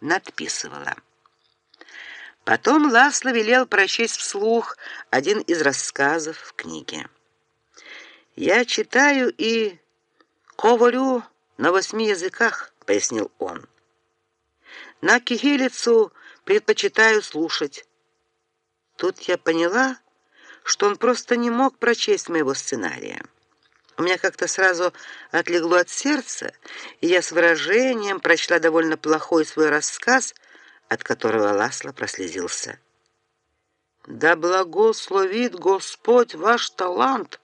надписывала. Потом Ласло велел прочесть вслух один из рассказов в книге. Я читаю и говорю на восьми языках, пояснил он. На кириллицу предпочитаю слушать. Тут я поняла, что он просто не мог прочесть моего сценария. У меня как-то сразу отлегло от сердца, и я с выражением прочла довольно плохой свой рассказ, от которого Ласло прослезился. Да благословит Господь ваш талант,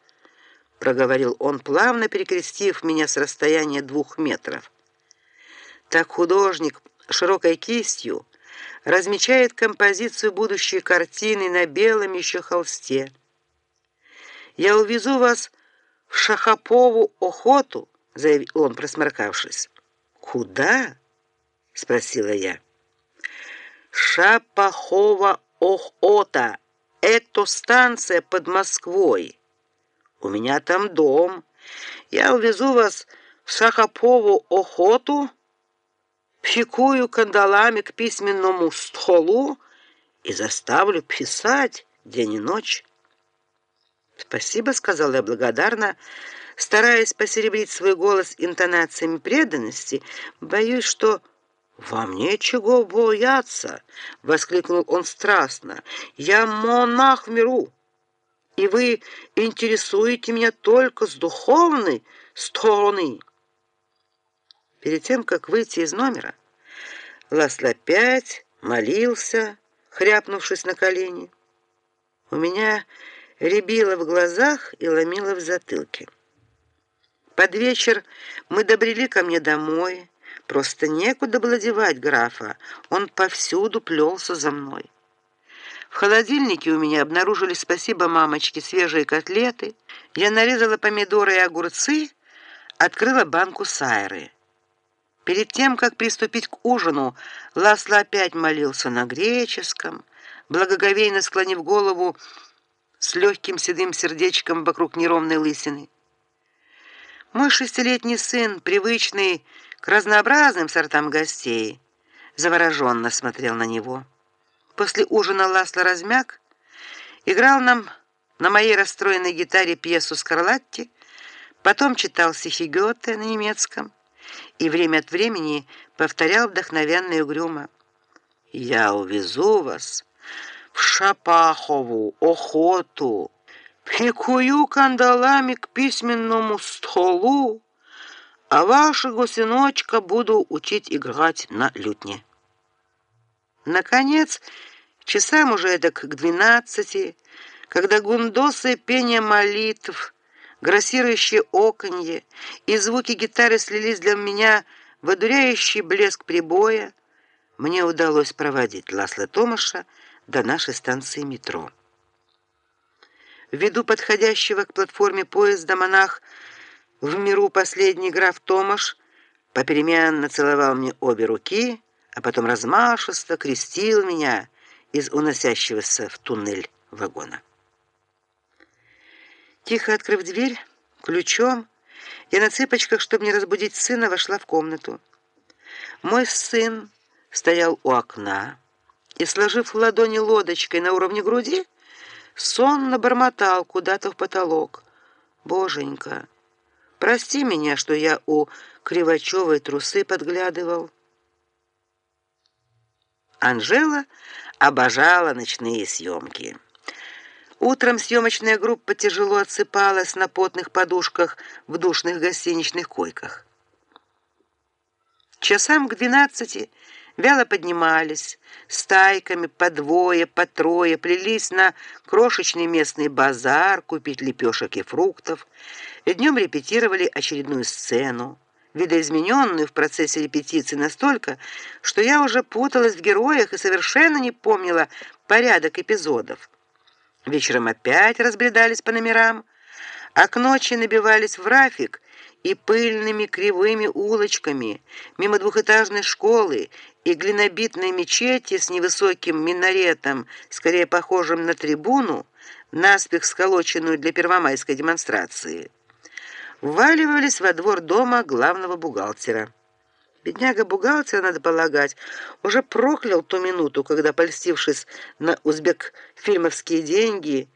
проговорил он плавно перекрестив меня с расстояния двух метров. Так художник широкой кистью размечает композицию будущей картины на белом еще холсте. Я увезу вас в Шахапову охоту, заявил он, просморкавшись. Куда? спросила я. Шапахова охота. Это станция под Москвой. У меня там дом. Я увезу вас в Шахапову охоту, пикую кандалами к письменному столу и заставлю писать день и ночь. Спасибо, сказал я благодарно, стараясь посеребрить свой голос интонациями преданности. Боюсь, что вам нечего бояться, воскликнул он страстно. Я монах в миру и вы интересуете меня только с духовной стороны. Перед тем как выйти из номера, Ласло опять молился, хряпнувшись на колени. У меня рябило в глазах и ломило в затылке. Под вечер мы добрели ко мне домой. Просто некуда было девать графа. Он повсюду плелся за мной. В холодильнике у меня обнаружили, спасибо мамочке, свежие котлеты. Я нарезала помидоры и огурцы, открыла банку сайры. Перед тем, как приступить к ужину, Ласло опять молился на греческом, благоговейно склонив голову с легким седым сердечком вокруг неровной лысины. Мой шестилетний сын, привычный к разнообразным сортам гостей, завороженно смотрел на него. После ужина Ласло размяк, играл нам на моей расстроенной гитаре пьесу Скарлатти, потом читал стихи Гёте на немецком и время от времени повторял вдохновенно и угрюмо: "Я увезу вас в Шапахову охоту, прикую кандалами к письменному столу, а вашего сыночка буду учить играть на лютне". Наконец, часам уже это к двенадцати, когда гундосы пение молитв, грассирующие оконье и звуки гитары слились для меня в одуряющий блеск прибоя, мне удалось проводить Ласла Томаша до нашей станции метро. Ввиду подходящего к платформе поезда монах в миру последний граф Томаш попеременно целовал мне обе руки а потом размашисто крестил меня из уносящегося в туннель вагона. Тихо открыв дверь ключом, я на цыпочках, чтобы не разбудить сына, вошла в комнату. Мой сын стоял у окна и, сложив ладони лодочкой на уровне груди, сонно бормотал куда-то в потолок. Боженька, прости меня, что я у Кривачевой трусы подглядывал. Анжела обожала ночные съемки. Утром съемочная группа тяжело отсыпалась на потных подушках в душных гостиничных койках. Часам к двенадцати вяло поднимались, стайками по двое, по трое плелись на крошечный местный базар купить лепешек и фруктов. И днем репетировали очередную сцену видоизмененную в процессе репетиции настолько, что я уже путалась в героях и совершенно не помнила порядок эпизодов. Вечером опять разбредались по номерам, а к ночи набивались в рафик и пыльными кривыми улочками мимо двухэтажной школы и глинобитной мечети с невысоким минаретом, скорее похожим на трибуну, наспех сколоченную для первомайской демонстрации вваливались во двор дома главного бухгалтера. Бедняга-бухгалтер, надо полагать, уже проклял ту минуту, когда, польстившись на узбек-фильмовские деньги,